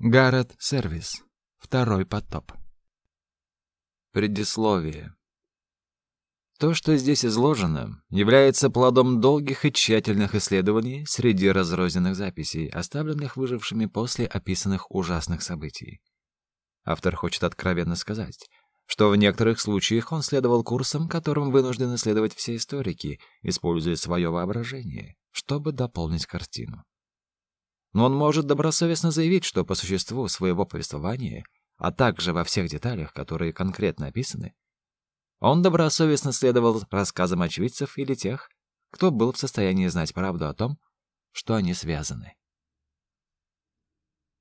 Гаррет Сервис. Второй потоп. Предисловие. То, что здесь изложено, является плодом долгих и тщательных исследований среди разрозненных записей, оставленных выжившими после описанных ужасных событий. Автор хочет откровенно сказать, что в некоторых случаях он следовал курсам, которым вынуждены следовать все историки, используя свое воображение, чтобы дополнить картину но он может добросовестно заявить, что по существу своего повествования, а также во всех деталях, которые конкретно описаны, он добросовестно следовал рассказам очевидцев или тех, кто был в состоянии знать правду о том, что они связаны.